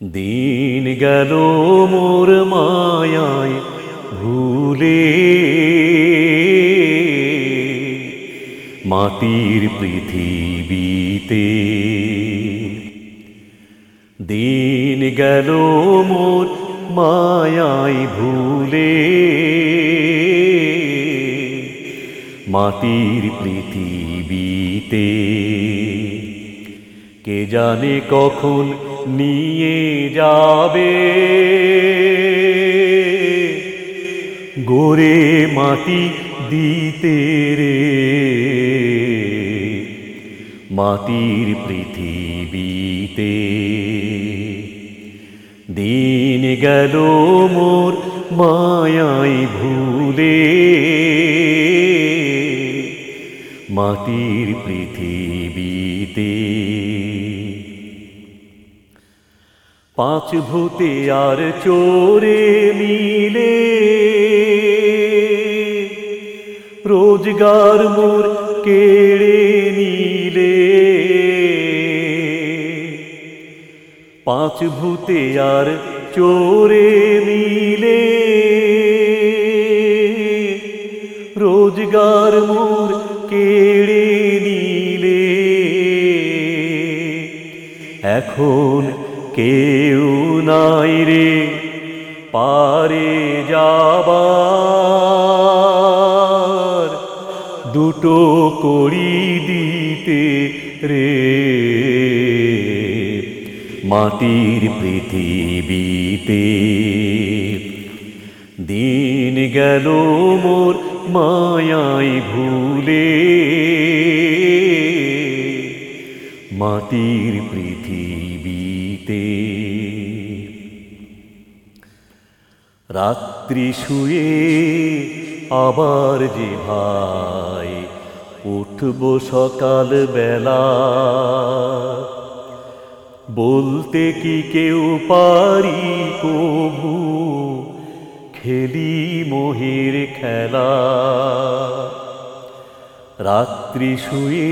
দিন গেল মোর মায়ায় ভুলে মাটির পৃথিবীতে দিন গেল মোর মায়ায় ভুলে মাটির পৃথিবীতে কে জানে কখন নিয়ে যাবে। গোরে মাটি দিতে রে। মাটির পৃথিবীতে দিন গেল মোর মায়াই ভুলে। মাটির পৃথিবীতে পাঁচ ভূতে আর চোরে মিলে। রোজগার মোর কেড়ে নিলে। পাঁচ ভূতে আর চোরে মিলে। রোজগার মোর কেড়ে নিলে। এখন কেউ নাই রে পারে যাবার। দুটো করি দিতে রে। মাটির পৃথিবীতে দিন গেল মোর মায়াই ভুলে। মাটির পৃথিবীতে। রাত্রি শুয়ে আবার যে ভাই উঠব সকাল বেলা বলতে কি কেউ পারি কভু খেলি মোহের খেলা। রাত্রি শুয়ে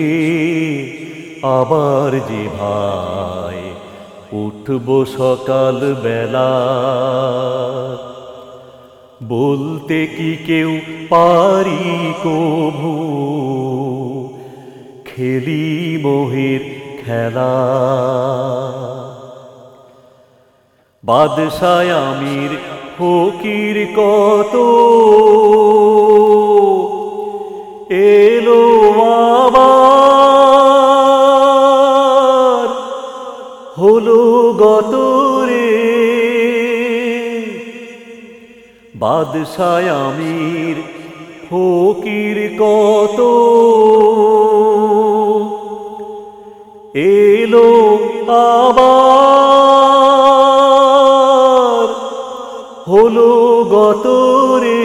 আবার যে ভাই উঠব সকাল বেলা। বলতে কি কেউ পারি কভু? খেলি মোহের খেলা। বাদশায় আমির ফকির কত? হলো গত রে বাদশায় আমির ফকির কত? এলো আবার হলো গত রে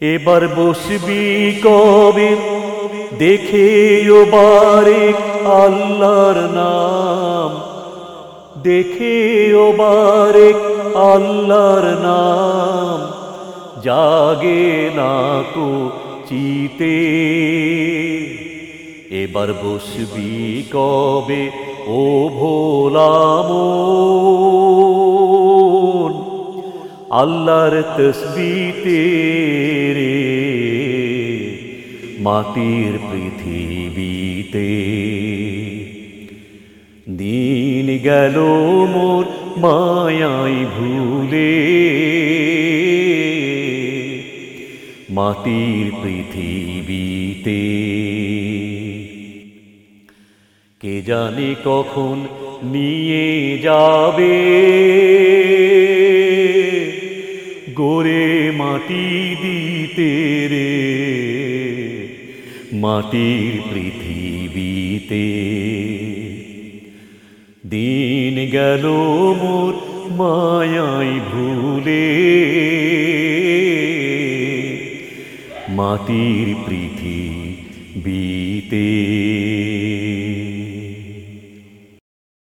এবার বসবি কবে? দেখে ও বারে আল্লাহর নাম। দেখে ও বারে আল্লাহর নাম। জাগে না কো চিতে। এবার বসবি কবে, ও ভোলাম। আল্লাহর তসবিতে মাটির পৃথিবীতে। দিন গেল মোর মায়াই ভুলে। মাটির পৃথিবীতে। কে জানে কখন নিয়ে যাবে। গোরে মাটি দিতে রে। মাটির পৃথিবীতে। দিন গেল মোর মায়াই ভুলে। মাটির পৃথিবীতে।